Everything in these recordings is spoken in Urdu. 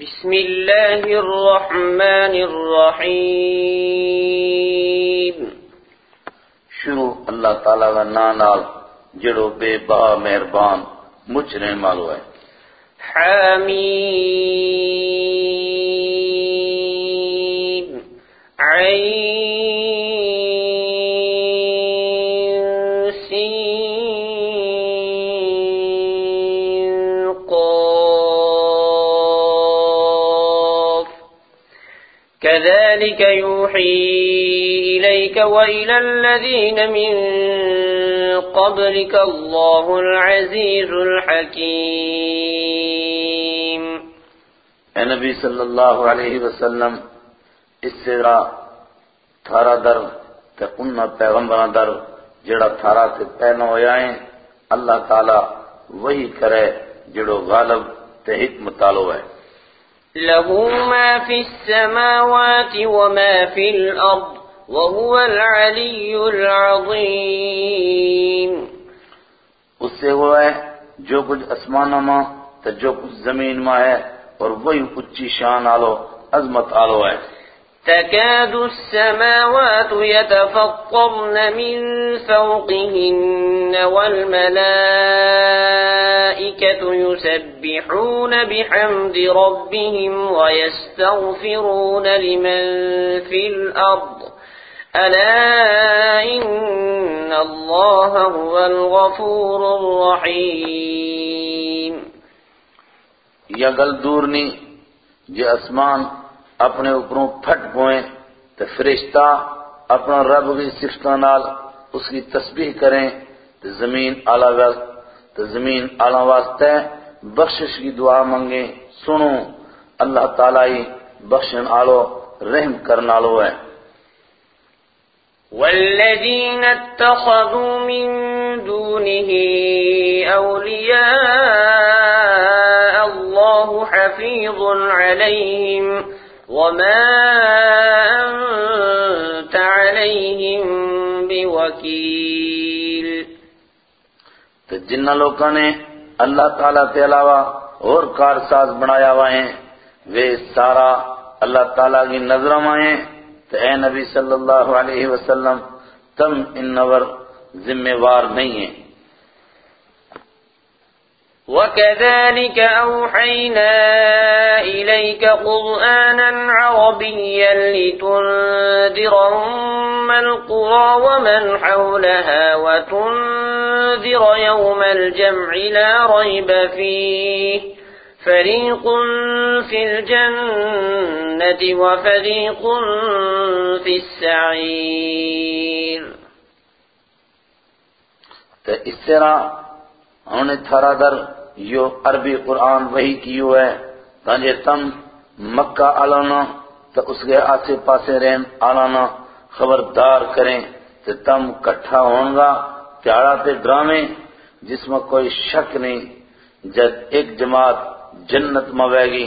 بسم الله الرحمن الرحيم. شروع اللہ تعالیٰ کا نا نال جڑو بے بہا مہربان مجھ مالو ہے۔ حميم وإلى الذين من قبلك الله العزيز الحكيم. نبی صلی اللہ علیہ وسلم اس سے را تھارا در تے انہ پیغمبران در جڑا تھارا تے پہنا ہویا ہیں اللہ تعالیٰ وہی کرے جڑو غالب تے حکمت تالو ہے۔ له ما في السماوات وما في الأرض۔ وهو العلي العظيم. اس سے وہ ہے جو کچھ اسمانوں میں تے جو کچھ زمین میں ہے اور وہی اچھی شان آلو عظمت آلو ہے تكاد السماوات يتفطرن من فوقهن والملائكة يسبحون بحمد ربهم ويستغفرون لمن في الأرض ألا إن الله هو الغفور الرحيم یا گل دور نہیں، جے اسمان اپنے اوپروں پھٹ پوئیں تو فرشتہ اپنا رب کی صفتوں نال اس کی تسبیح کریں تو زمین آلہ وقت تو زمین آلہ واسطے بخشش کی دعا منگیں سنو اللہ تعالیٰ ہی بخشن آلو، رحم کرن آلو ہے۔ والذين اتخذوا من دونه أولياء الله حفيظ عليهم وما أنت عليهم بوكيل. تو جنہ لوگوں نے اللہ تعالیٰ کے علاوہ اور کارساز بنایا ہوا ہیں، وہ سارا اللہ تعالیٰ کی نظروں میں ہیں۔ تو اے نبی صلی اللہ علیہ وسلم تم ان نور ذمہ وار نہیں ہیں۔ وكذلك أوحينا إليك قرآنا عربيا لتنذر أم القرى ومن حولها وتنذر يوم الجمع لا ريب فيه فريق في الجنة وفريق في السعير. تو اس طرح انہوں نے تھارا در یو عربی قرآن وہی کیو ہے، تانجے تم مکہ آلانا، تو اس کے آسے پاسے رہن آلانا خبردار کریں، تو تم کٹھا ہونگا تیارا تے ڈرامے جس میں کوئی شک نہیں، جب ایک جماعت جنت میں گی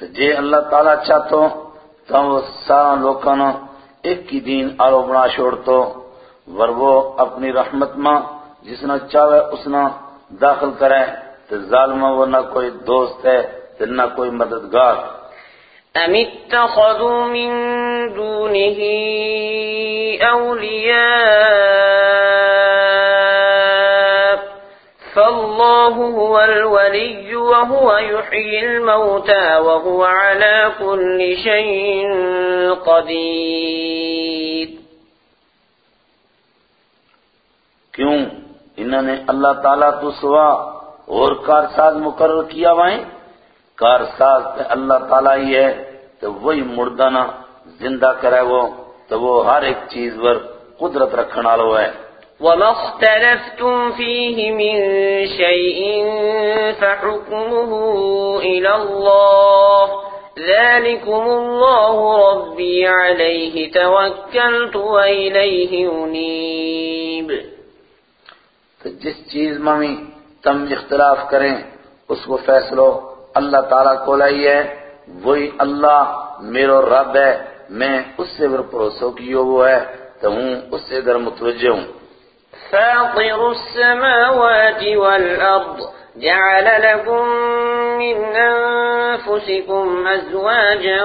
تو جے اللہ تعالیٰ چاہتو، تو وہ سارا لوکاں ایک کی دین آلو بنا چھوڑتو۔ ور وہ اپنی رحمت ماں جس چاہے اس نے داخل کرے۔ تو ظالمہ وہ نہ کوئی دوست ہے، تو نہ کوئی مددگار۔ أم اتخذوا من دونه أولياء فالله هو الولي وهو يحيي الموتى وهو على كل شيء قدير. کیوں؟ انہوں نے اللہ تعالیٰ تو سوا اور کارساز مقرر کیا وائیں کارساز تے اللہ تعالیٰ ہی ہے، تو وہی مردانہ زندہ کرے وہ، تو وہ ہر ایک چیز پر قدرت رکھنا لو ہے۔ وما اختلفتم فيه من شيء فحكمه إلى الله ذلكم الله ربي عليه توكلت وإليه أنيب تو جس چیز میں تم اختلاف کریں، اس کو فیصلو اللہ تعالیٰ کو لائیے وہی اللہ میرا رب ہے، میں اس سے گر پروسو کیو وہ ہے، تو ہوں اس سے گر متوجہ ہوں۔ فاطر السماوات والأرض جعل لكم من أنفسكم أزواجا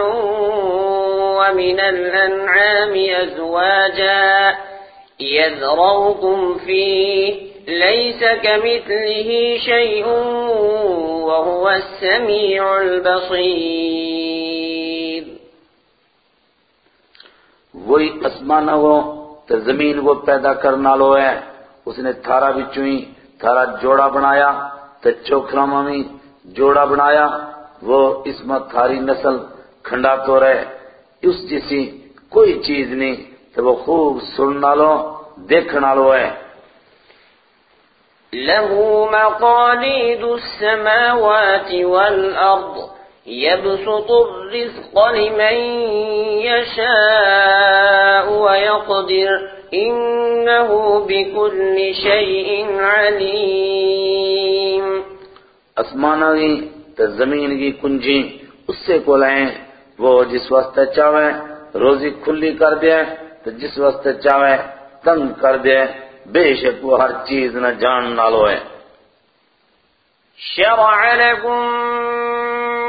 ومن الأنعام أزواجا يذروكم فيه ليس كمثله شيء وهو السميع البصير. وہی اسمان وہ تو زمین وہ پیدا کرنا لو ہے۔ اس نے تھارا بھی چوئی تھارا جوڑا بنایا تو چوکھلا مامی جوڑا بنایا وہ اس میں تھاری نسل کھنڈا تو رہے اس جیسی کوئی چیز نہیں تو وہ خوب سننا لو دیکھنا لو ہے۔ له مقاليد السماوات والأرض يبسط الرزق لمن يشاء ويقدر إنه بكل شيء عليم اسمانہ کی تو زمین کی کنجی اس سے کو لائیں وہ جس واسطے چاہے روزی کھلی کر دے تو جس واسطے چاہے تنگ کر دے بے شک وہ ہر چیز نہ جان نالو ہے شرع لكم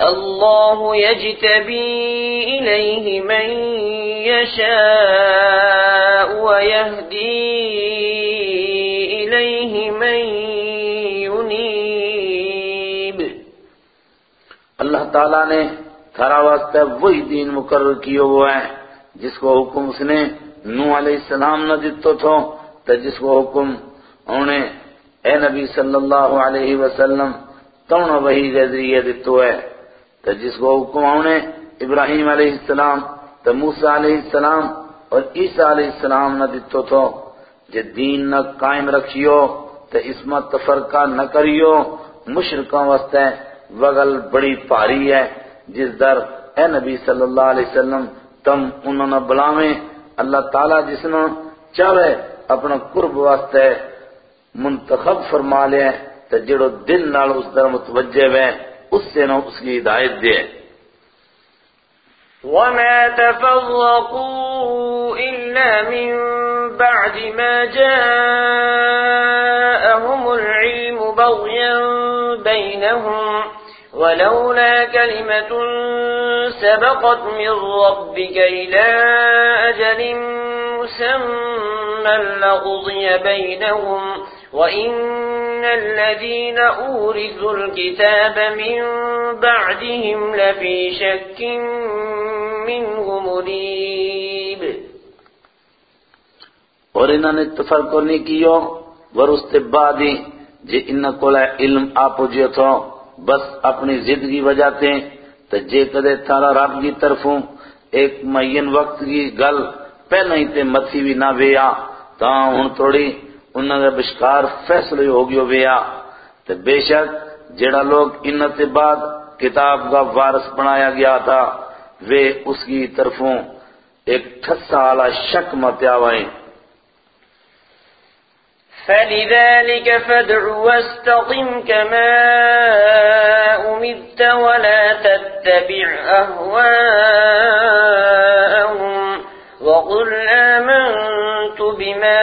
الله يجتبي إليه من يشاء ويهدي إليه من ينيب۔ اللہ تعالیٰ نے تھارا واسطہ وہی دین مقرر کیے وہ ہے جس کو حکم اس نے نوح علیہ السلام نہ دیتو تھو تو جس کو حکم انہیں اے نبی صلی اللہ علیہ وسلم تو وہی کے ذریعے دیتو ہے۔ تو جس کو حکم انہیں ابراہیم علیہ السلام تو موسیٰ علیہ السلام اور عیسیٰ علیہ السلام نہ دیتو تھو جو دین نہ قائم رکھیو تو اس میں تفرقہ نہ کریو مشرکوں واسطے وغل بڑی پاری ہے، جس در اے نبی صلی اللہ علیہ وسلم تم انہوں نے بلاویں، اللہ تعالیٰ جس نے چاہے اپنا قرب واسطے منتخب فرما لے تو جڑو دل نال اس در متوجہ ہے اس سے نہ اس کی ہدایت دے وما تفرقوا إلا من بعد ما جاءهم العلم بغيا بينهم. ولولا كلمة سبقت من ربك إلى أجل مسمى لقضي بينهم. وإن الذين أورثوا الكتاب من بعدهم لفي شك منه مريب۔ اور انہوں نے تفرقہ نہیں کیو ور اس تے بعد ہی جے انہاں کو علم آپ جو تھو، بس اپنی ضد کی وجہ تے تو جے کدے تھارا رب کی طرفوں ایک معین وقت کی گل پہلے ہی تے متھی بھی نہ ویا تا ہن تھوڑی انہاں دے بشکار فیصلے ہو گیو ویا تے بے شک جڑا لوگ انہاں تے بعد کتاب کا وارث بنایا گیا تھا وہ اس کی طرفوں ایک ٹھسا والا شک مت آوائیں فلذلك فادع واستقم كما أمرت ولا تتبع أهواءهم وقل آمنت بما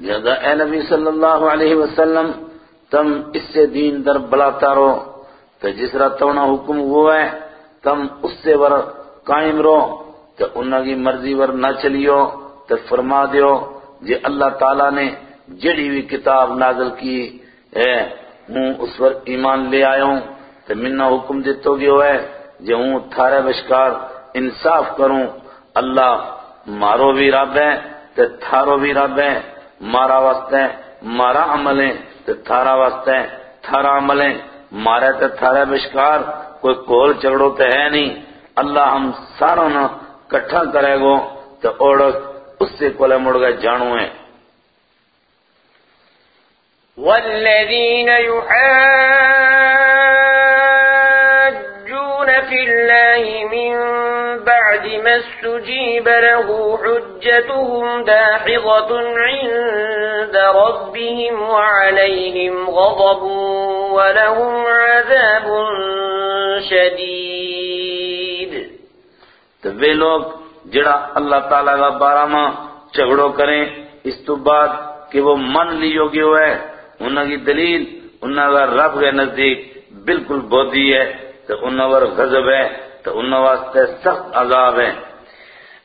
لہذا اے نبی صلی اللہ علیہ وسلم، تم اس سے دین در بلاتا رہو تو جس طرح تونا حکم ہوا ہے تم اس سے ور قائم رہو تو انہوں کی مرضی ور نہ چلیو تو فرما دیو جی اللہ تعالیٰ نے جڑی ہوئی کتاب نازل کی ہے ہوں اس پر ایمان لے آیا ہوں تو منہ حکم دیتو گیا ہے جی ہوں تھارے بشکار انصاف کروں، اللہ مارو بھی رب ہے تو تھارو بھی رب ہے مارا واسطے، مارا عملیں تے تو تھارا واسطے، تھارا عملیں۔ مارے تو تھارے بشکار، کوئی کول چگڑو تو ہے نہیں۔ اللہ ہم ساروں نہ کٹھا کرے گو تو اوڑک اس سے کولے مڑ گئے جانو ہیں والذین استجيب له حجتهم داحضة عند ربهم وعليهم غضب ولهم عذاب شديد۔ تو وہ لوگ جڑا اللہ تعالیٰ کا بارہ ماں جھگڑو کریں، اس تو بعد کہ وہ من لیو گے ہوئے انہوں کی دلیل انہوں کا رب کے نزدیک بالکل بودی ہے، تو انہوں پر غضب ہے، تو انہوں واسطے سخت عذاب ہے۔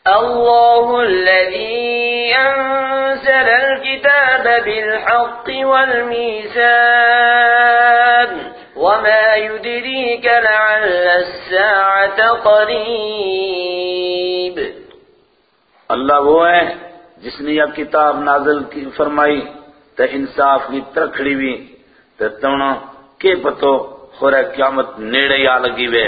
الله الذي أنزل الكتاب بالحق والميزان وما يدريك لعل الساعة قريب. اللہ وہ ہے جس نے یہ کتاب نازل کی فرمائی، تو انصاف کی ترکھڑی بھی تو تونا کے پتو خورے قیامت نیڑے یا لگی وے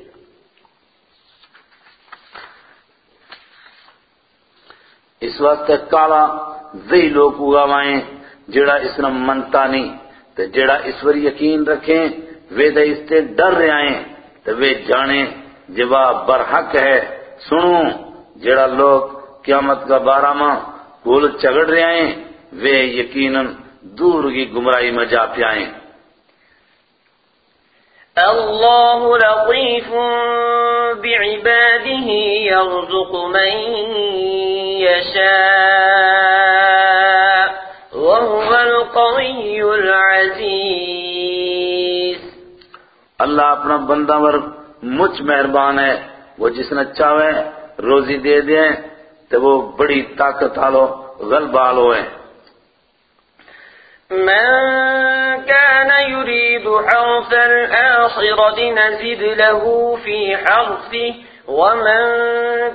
اس واسطے کالا وہی لوگ اگاوائیں جڑا اس نے منتا نہیں۔ تو جڑا اس پر یقین رکھیں وہ دے اس سے ڈر رہے آئیں۔ تو وہ جانے جواب برحق ہے۔ سنو، جڑا لوگ قیامت کا بارہ ماہ کول چگڑ رہے آئیں وہ یقیناً دور کی گمراہی میں جا پیائیں الله لطيف بعباده يرزق من يشاء وهو القوي العزيز۔ اللہ اپنا بندہ ور مجھ مہربان ہے وہ جس نے چاہے روزی دے دیں تو وہ بڑی طاقت آلو غلب آلو ہے من كان يريد حرث الآخرة نزد له في حرثه ومن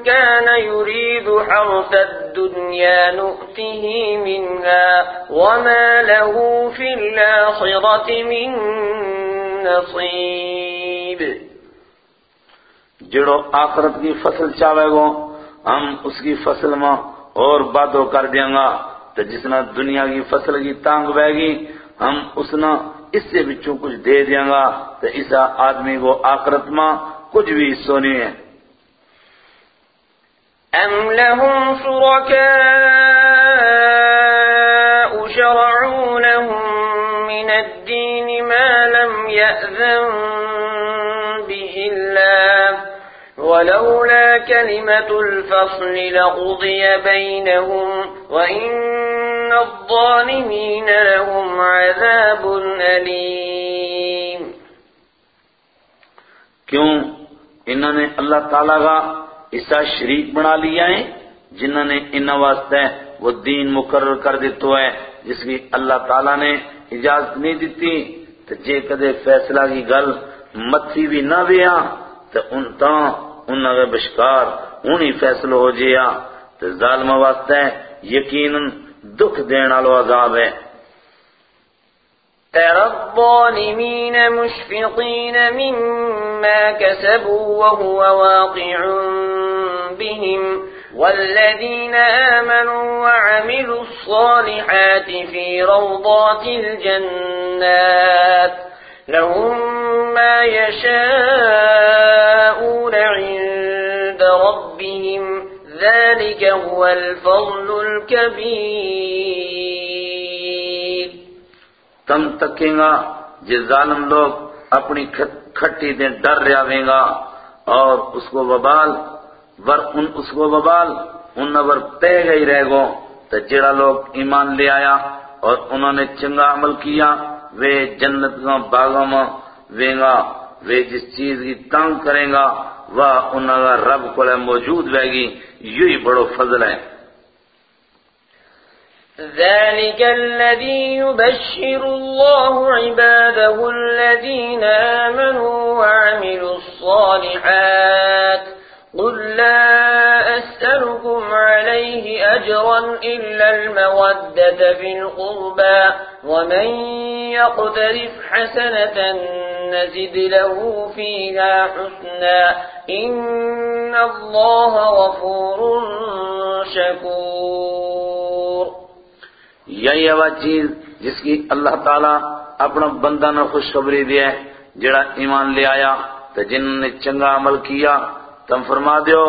كان يريد حرث الدنيا نؤته منها وما له في الآخرة من نصيب۔ جڑو آخرت کی فصل چاہے گو، ہم اس کی فصل میں اور بادو کر دیں گا۔ تو جس نے دنیا کی فصل کی تانگ بہ گی، ہم اس نے اس سے بچوں کچھ دے دیں گا۔ تو اس آدمی کو آخرت میں کچھ بھی حصہ نہیں ہے أم لهم شركاء شرعوا لهم من الدين ما لم يأذن به الله ولولا كلمة الفصل لقضي بينهم وإن الظالمين لهم عذاب أليم کیوں؟ انہوں نے اللہ تعالیٰ کا ایسا شریک بنا لیا ہے، جنہوں نے ان واسطے وہ دین مقرر کر دیتو ہے، جس کی اللہ تعالیٰ نے اجازت نہیں دیتی۔ تو جے کدے فیصلہ کی گل متھی بھی نہ بیا تو ان تاں انہوں نے بشکار انہی فیصلہ ہو جیا۔ تو ظالم واسطے یقیناً دکھ دین آلو عذاب ہے۔ ترى الظالمين مشفقين مما كسبوا وهو واقع بهم والذين آمنوا وعملوا الصالحات في روضات الجنات لهم ما يشاءون عند ربهم ذلك هو الفضل الكبير. تم تکیں گا جس ظالم لوگ اپنی کھٹی دیں ڈر رہے گا اور اس کو وبال ور ان اس کو وبال ان ور پہ گئی رہ گو۔ تو جڑا لوگ ایمان لے آیا اور انہوں نے چنگا عمل کیا وہ جنت کا باغوں میں وینگا وہ جس چیز کی تنگ کریں گا وہ انہوں کا رب کو موجود رہے گی۔ یوں ہی بڑو فضل ہے۔ ذلك الذي يبشر الله عباده الذين آمنوا وعملوا الصالحات قل لا أسألكم عليه أجرا إلا المودة في القربى ومن يقترف حسنة نزد له فيها حسنا إن الله غفور شكور یہی ہے وہ چیز جس کی اللہ تعالیٰ اپنا بندہ نہ خوشخبری دیا جڑا ایمان لے آیا تو جنہوں نے چنگا عمل کیا تم فرما دیو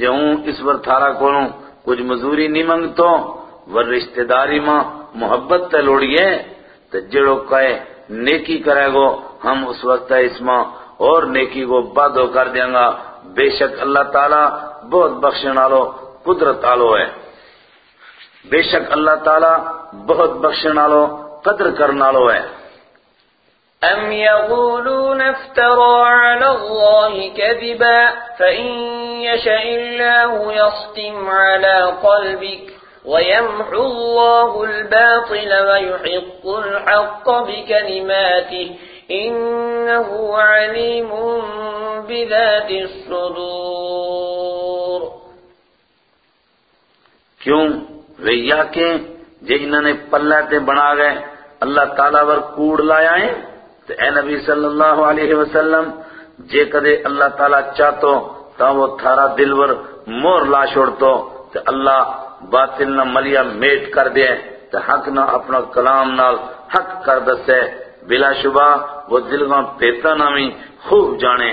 جو ہوں اس پر تھارا کولوں کچھ مزوری نہیں منگتو، ور رشتہ داری ماں محبت تے لوڑیے تو جڑو کہے نیکی کرے گو، ہم اس وقت اس ماں اور نیکی کو بادو کر دیں گا۔ بے شک اللہ تعالیٰ بہت بخشن آلو قدرت آلو ہے۔ بے شک اللہ تعالیٰ بہت بخشن آلو قدر کرن آلو ہے۔ أم يقولون افترى على الله كذبا فإن يشاء الله يصطم على قلبك ويمحو الله الباطل ويحق الحق بكلماته إنه عليم بذات الصدور کیوں؟ وہ یا کہ جے انہوں نے پلہ تے بنا گئے، اللہ تعالیٰ ور کوڑ لایا ہے؟ تو اے نبی صلی اللہ علیہ وسلم، جے کدے اللہ تعالیٰ چاہتو تا وہ تھارا دلور مور لا چھوڑتو تو اللہ باطل نہ ملیا میٹ کر دے تو حق نہ اپنا کلام نال حق کر دسے۔ بلا شبہ وہ دل پیتا نامی خوب جانے۔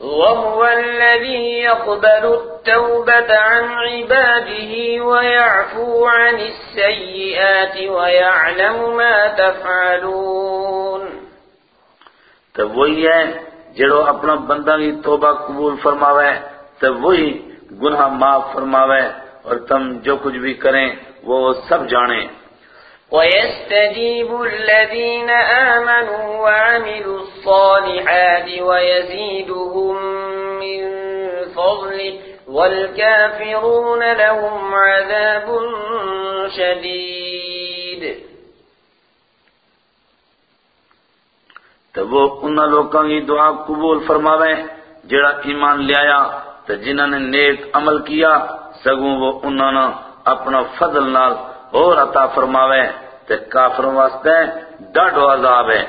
وهو الذي يقبل التوبة عن عباده ويعفو عن السيئات ويعلم ما تفعلون. تو وہی ہے جڑو اپنا بندہ کی توبہ قبول فرماوے، تو وہی گناہ معاف فرماوے اور تم جو کچھ بھی کریں وہ سب جانے۔ ويستجيب الذين آمنوا وعملوا الصالحات ويزيدهم من فضله، والكافرون لهم عذاب شديد. تو وہ انہاں لوکاں کی دعا قبول فرماوے، جڑا ایمان لے آیا تو جنہاں نے نیک عمل کیا، سگوں وہ انہاں نے اپنا فضل نال اور عطا فرماوے۔ تے کافروں واسطے ڈاڈو عذاب ہے۔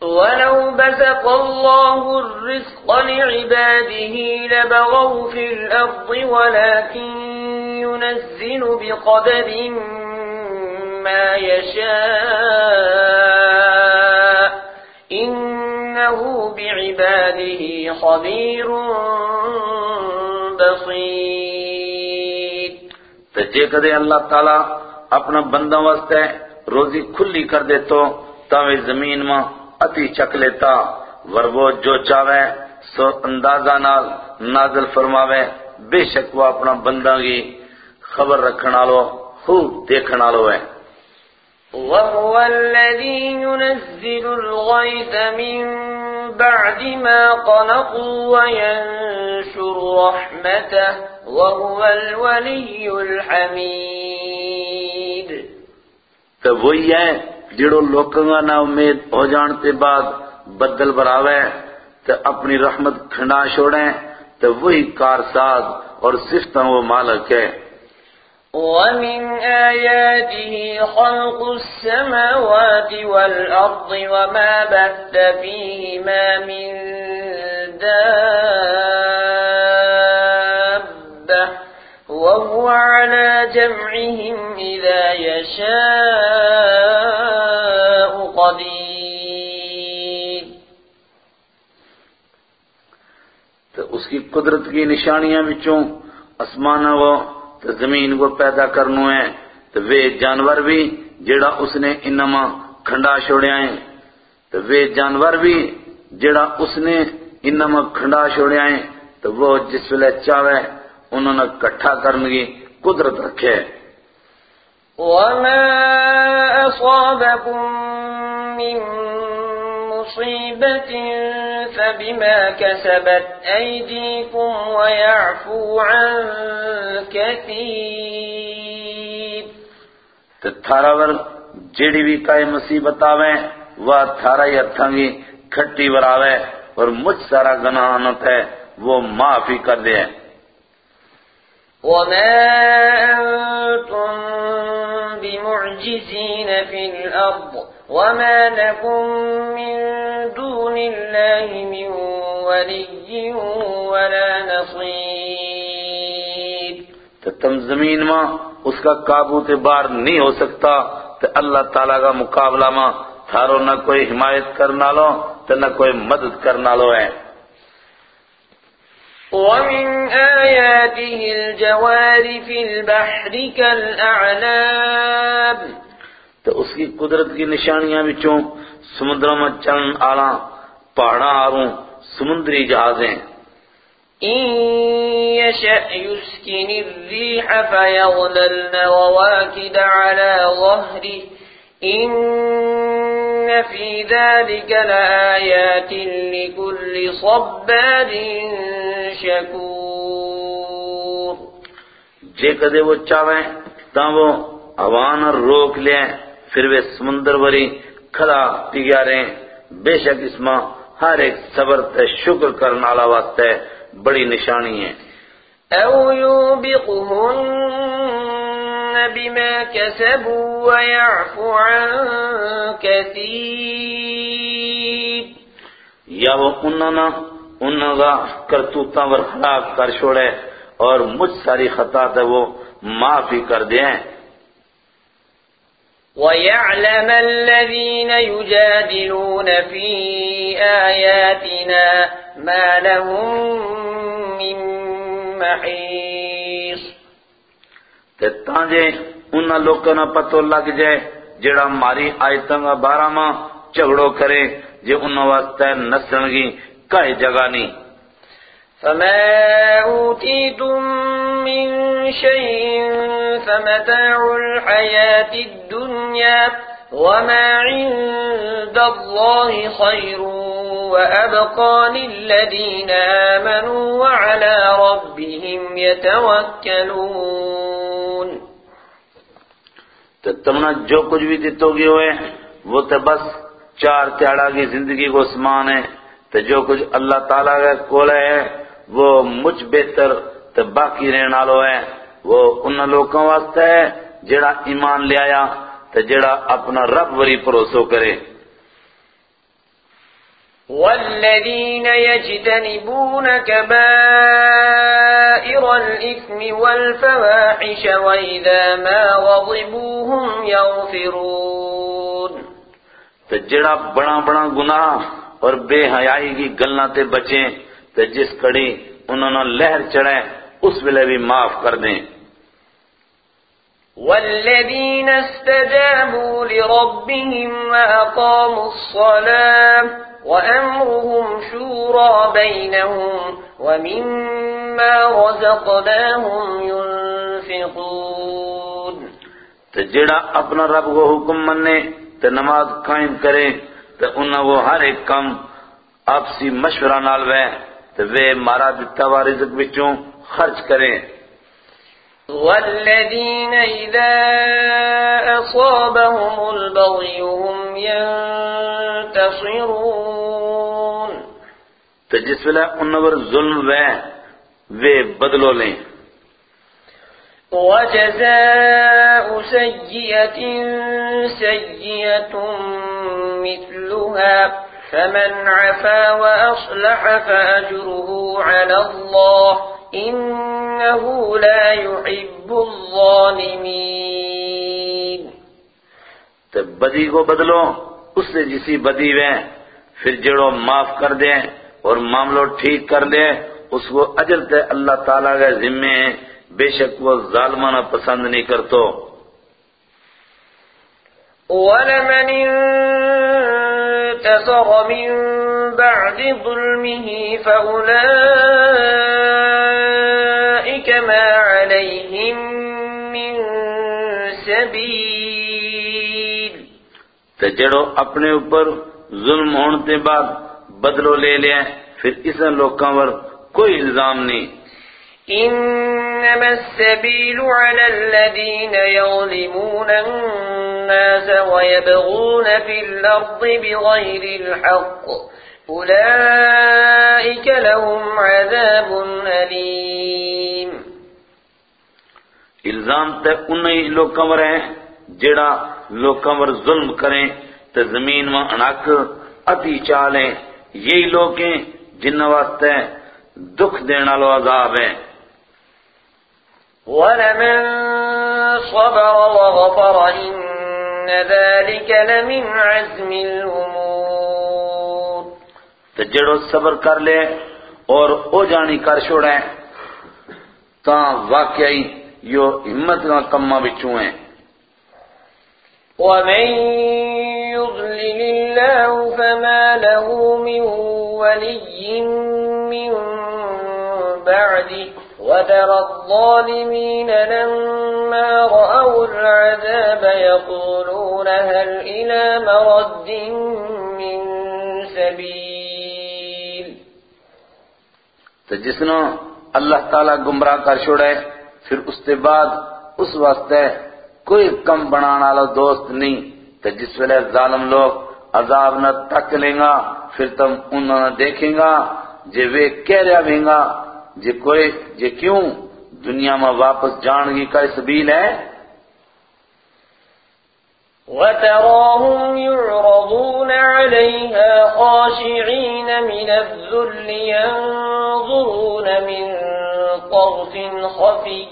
ولو بسط الله الرزق لعباده لبغوا في الأرض ولكن ينزل بقدر ما يشاء إنه بعباده خبير بصير۔ تے جے کدے اللہ تعالیٰ اپنا بندہ واسطے روزی کھلی کر دے تو تاوے زمین ماں اتی چک لیتا۔ ورگو جو چاوے سو اندازہ نال نازل فرماوے۔ بے شک وہ اپنا بندہ کی خبر رکھنا لو خوب دیکھنا لو ہے۔ وهو الذي ينزل الغيث من بعد ما قنطوا وينشر رحمته وهو الولي الحميد۔ تو وہی ہے جڑو لوکاں نہ امید ہو جان تے بعد بدل براوے تو اپنی رحمت کھنڈا چھوڑیں تو وہی کارساز اور صفتاں وہ مالک ہے۔ ومن آياته خلق السماوات والأرض وما بث فيهما من وهو على جمعهم إذا يشاء قدير تو اس کی قدرت کی نشانیاں بچوں اسمان وہ تو زمین کو پیدا کرنو ہے تو وہ جانور بھی جڑا اس نے انما کھنڈا چھوڑیا ہے تو وہ جانور بھی جڑا اس نے انما کھنڈا چھوڑیا ہے تو وہ جس ویلے چاہے انہوں نے کٹھا کرنے کی قدرت رکھے۔ وما أصابكم من مصيبة فبما كسبت أيديكم ويعفو عن كثير۔ تو تھارا ور جیڑی بھی کائے مصیبت آوے وہ تھارا ہی ہتھاں کھٹی براوے اور مجھ سارا گناہ آنت ہے وہ معافی کر دے۔ وما أنتم بمعجزين في الأرض وما لكم من دون الله من ولي ولا نصير تم زمین ماں اس کا قابو تے بار نہیں ہو سکتا تو اللہ تعالیٰ کا مقابلہ ماں تھارو نہ کوئی حمایت کرنا لو تو نہ کوئی مدد کرنا لو ہے ومن آياته الجوار في البحر كالأعلام تو اس کی قدرت کی نشانیاں بچوں سمندر میں چلن آلا پہاڑا آروں سمندری جہازیں إن يشأ يسكن الريح فيظللن رواكد على ظهره. إن في ذلك لآيات لكل صبار شكور جے کدے وہ چاہیں تاں وہ ہوان روک لیں پھر وہ سمندر وری کھلا پگیا رہیں۔ بے شک اس ماں ہر ایک صبر تے شکر کرنا والا واسطے بڑی نشانی ہے۔ أو يوبقهن بما كسبوا ويعفو عن كثير۔ یا وہ انہوں انہوں کا کرتوتاں ور خراب کر چھوڑے اور مجھ ساری خطا تے وہ معافی کر دیں۔ ويعلم الذين يجادلون في آياتنا ما لهم من محيص۔ تے تاں جے انہاں لوکاں نہ پتہ لگ جائے جڑا ماری آیتاں دا بارہ ماں جھگڑو کرے جے انہاں واسطے نسن گی کائے جگہ نہیں۔ فما أوتيتم من شيء فمتاع الحياة الدنيا وما عند الله خير وأبقى للذين آمنوا وعلى ربهم يتوكلون۔ تو تمنا جو کچھ بھی دیتو گے ہوئے وہ تو بس چار تیاڑا کی زندگی کو سمان ہے۔ تو جو کچھ اللہ تعالیٰ کا کول ہے وہ مجھ بہتر تو باقی رہن والو ہے وہ ان لوگوں واسطے ہے جڑا ایمان لے آیا تو جڑا اپنا رب وری بھروسو کرے۔ والذين يجتنبون كبائر الإثم والفواحش وإذا ما غضبوا هم يغفرون تو جڑا بڑا بڑا گناہ اور بے حیائی کی گلنا تے بچیں تو جس کڑی انہوں نے لہر چڑھے اس ویلے بھی معاف کر دیں۔ والذين استجابوا لربهم وأقاموا الصلاة وأمرهم شورى بينهم ومما رزقناهم ينفقون۔ تو جڑا اپنا رب کو حکم مننے تو نماز قائم کرے تو انہاں وہ ہر ایک کام آپسی مشورہ نال وے تو وہ مارا دتا ہوا رزق بچوں خرچ کریں۔ والذين إذا أصابهم البغي هم ينتصرون۔ تو جس ویلے انہاں پر ظلم وے وہ بدلو لیں۔ وجزاء سيئة سيئة مثلها فمن عفا وأصلح فأجره على الله إن إنه لا يحب الظالمين. تو بدی کو بدلو اس سے جسی بدی میں پھر جڑو معاف کر دیں اور معاملو ٹھیک کر دیں اس کو اجر تے اللہ تعالیٰ کے ذمے ہیں بے شک وہ ظالمانہ پسند نہیں کرتو۔ ولمن انتصر من بعد ظلمه فأولئك ما عليهم من سبيل. تو جڑو اپنے اوپر ظلم ہونے بعد بدلو لے لیا پھر اس لوکاں پر کوئی الزام نہیں۔ إنما السبيل على الذين يظلمون الناس ويبغون في الأرض بغير الحق. أولئك لهم عذاب أليم. الزام تے انہی لوکاں پر ہیں جڑا لوکاں پر ظلم کریں تے زمین میں انک اتی چالیں۔ یہی لوگ ہیں جن واسطے دکھ دینا لو عذاب ہیں۔ ولمن صبر وغفر إن ذلك لمن عزم الأمور تو جڑو صبر کر لے اور أو جانی کر چھوڑے تاں واقعی یو ہمت کا کمہ بچوں ہیں۔ ومن يضلل الله فما له من ولي من بعده وترى الظالمين لما رأوا العذاب يقولون هل إلى مرد من سبيل تو جس نے اللہ تعالیٰ گمراہ کر چھوڑے، پھر اس کے بعد اس واسطے کوئی کم بنانا والا دوست نہیں۔ تو جس ویلے ظالم لوگ عذاب نہ تک لیں گا، پھر تم انہوں نے دیکھیں گا، جے وہ کہہ رہا بھیں گا جے کوئی جے کیوں دنیا میں واپس جان کی کا سبیل ہے؟ وتراهم يعرضون عليها خاشعين من الذل ينظرون من طرف خفي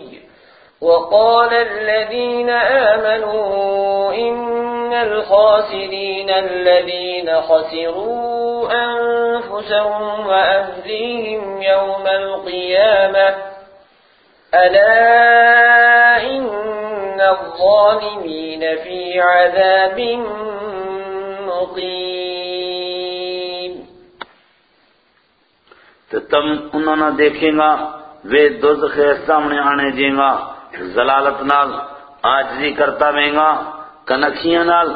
وقال الذين آمنوا إن الخاسرين الذين خسروا أنفسهم وأهليهم يوم القيامة. ألا إن الظالمين في عذاب مقيم. تو تم انہوں نے دیکھیں گا وہ دوزخ سامنے آنے دیں گا زلالت نال آجزی کرتا ویں گا کنکھیاں نال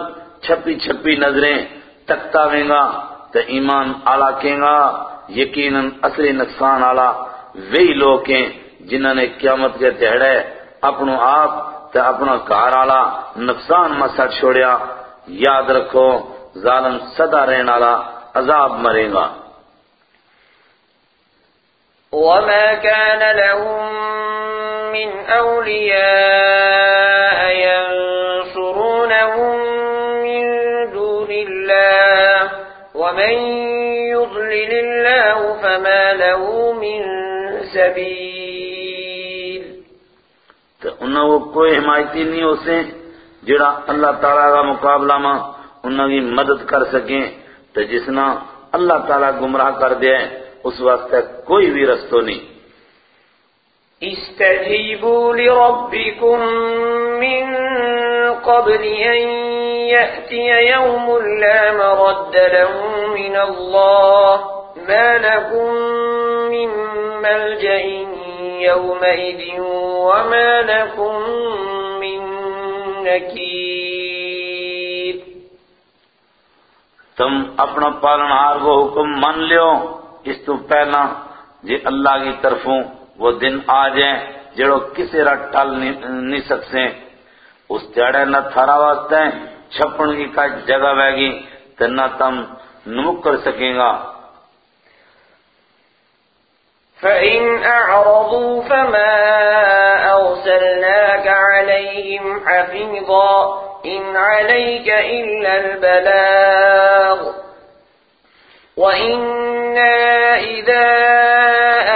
چھپی چھپی نظریں تکتا ویں گا تو ایمان آلہ کہیں گا یقیناً اصلی نقصان آلہ وہی لوگ ہیں جنہوں نے قیامت کے تہڑے اپنو آپ تے اپنا کار آلہ نقصان مسا چھوڑیا۔ یاد رکھو، ظالم صدا رہن آلہ عذاب مرے گا۔ وما كان لهم من أولياء يضلل الله فما له من سبيل. تو انہوں وہ کوئی حمایتی نہیں ہو سے جڑا اللہ تعالیٰ کا مقابلہ میں انہوں کی مدد کر سکیں۔ تو جسنا اللہ تعالیٰ گمراہ کر دے اس واسطے کوئی بھی رستو نہیں۔ استجيبوا لربكم من قبل أن يأتي يوم لا مرد له من الله ما لكم من ملجأ يومئذ وما لكم من نكير تم اپنا پالنہار کو حکم مان لیو۔ اس تو پہلا جی اللہ کی طرفوں وہ دن آ جائیں جڑو کسی را ٹل نہیں سکتے اس تیڑے نہ تھارا واسطے۔ چھپن کی کچھ جگہ ویگی تو نہ تم نمک کر سکیں گا فإن أعرضوا فما أرسلناك عليهم حفيظا إن عليك إلا البلاغ وإنا إذا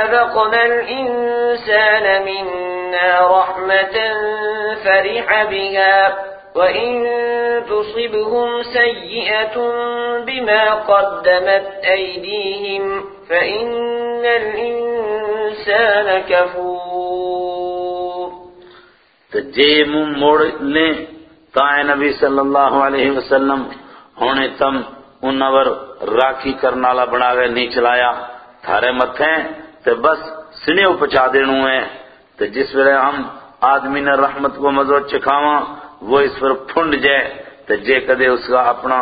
أذقنا الإنسان منا رحمة فرح بها وإن تصبهم سيئة بما قدمت أيديهم فإن الإنسان كفور تو جے منہ موڑ لیں تائیں نبی صلی اللہ علیہ وسلم ہونے تم انور راکھی کرنالا بنا گئے نہیں چلایا۔ تھارے متھیں تے بس سنیو پچا دینو ہے تے جس ویلے ہم آدمی نے رحمت کو مزو چکھاواں وہ اس پر پھنڈ جائے تے جے کدے اس کا اپنا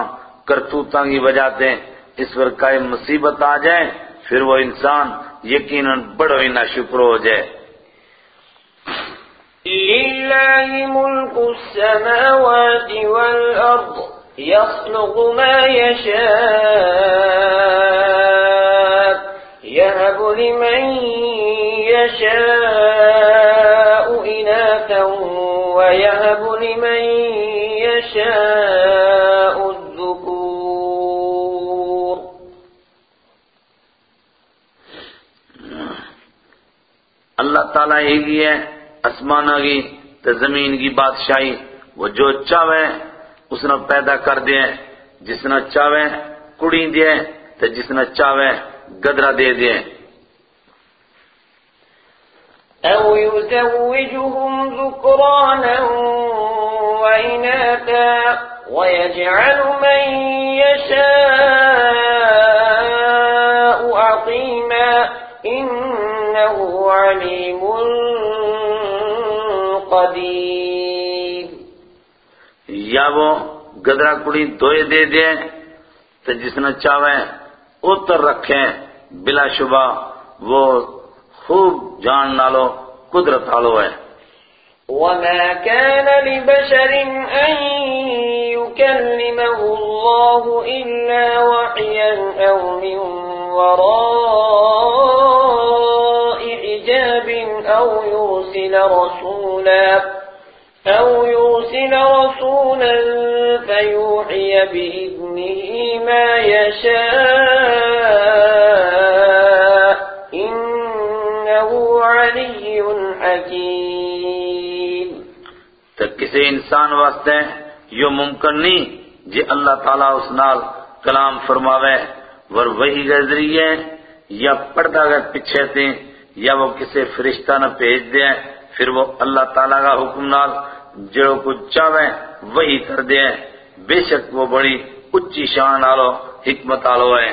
کرتوتاں کی وجہ تے اس پر کئی مصیبت آ جائے، پھر وہ انسان یقیناً بڑو ہی ناشکر ہو جائے۔ لله ملك السماوات والأرض يخلق ما يشاء يهب لمن يشاء إناثا ويهب لمن يشاء الذكور. اللہ تعالیٰ ایک ہی ہے اسمانہ کی تے زمین کی بادشاہی، وہ جو چاہے اس نے پیدا کر دیا جس نے چاہے کڑی دیا تے جس نے چاہے گدرا دے دیا أو يزوجهم ذكرانا وإناثا ويجعل من يشاء عقيما إنه عليم قدير. یا وہ گدرا کڑی دوئے دے دے تو جس نے چاہے اتر رکھیں بلا شبہ وہ خوب جان نالو قدرت آلو ہے۔ وما كان لبشر أن يكلمه الله إلا وحيا أو من وراء حجاب أو يرسل رسولا أو يرسل رسولا فيوحي بإذنه ما يشاء إنه علي حكيم تو کسی انسان واسطے یہ ممکن نہیں جی اللہ تعالیٰ اس نال کلام فرماوے، ور وہی کے ذریعے یا پردہ کے پیچھے تھے یا وہ کسی فرشتہ نہ بھیج دے، پھر وہ اللہ تعالیٰ کا حکم نال جو کچھ چاہے وہی کر دے۔ بے شک وہ بڑی اچھی شان آلو حکمت آلو ہے۔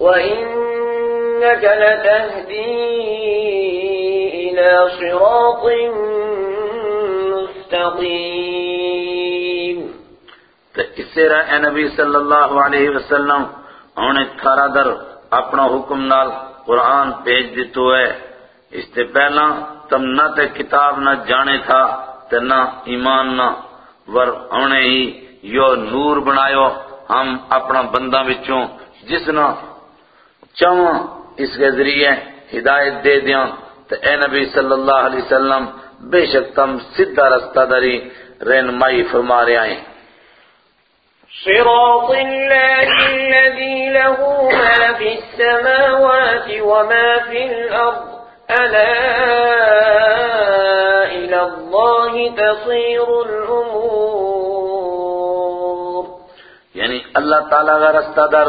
وإنك لتهدي إلى صراط مستقيم تو اس سے اے نبی صلی اللہ علیہ وسلم انہیں تھارا در اپنا حکم نال قرآن پیج دیتو ہے۔ اس سے پہلا تم نہ تے کتاب نہ جانے تھا تے نہ ایمان نہ، ور انہیں ہی یو نور بنایو۔ ہم اپنا بندہ بچوں جس نہ چاہاں اس کے ذریعے ہدایت دے دیاں۔ تو اے نبی صلی اللہ علیہ وسلم بے شک تم سدھا رستہ داری رہنمائی فرما رہے آئیں صراط الله الذي له ما في السماوات وما في الأرض ألا إلى الله تصير الأمور یعنی اللہ تعالیٰ کا رستہ در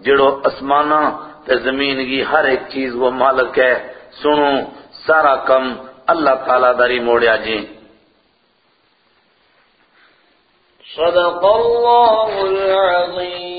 جڑو اسمانہ تے زمین کی ہر ایک چیز وہ مالک ہے۔ سنو، سارا کم اللہ تعالیٰ داری موڑیا جی۔ صدق اللہ العظیم۔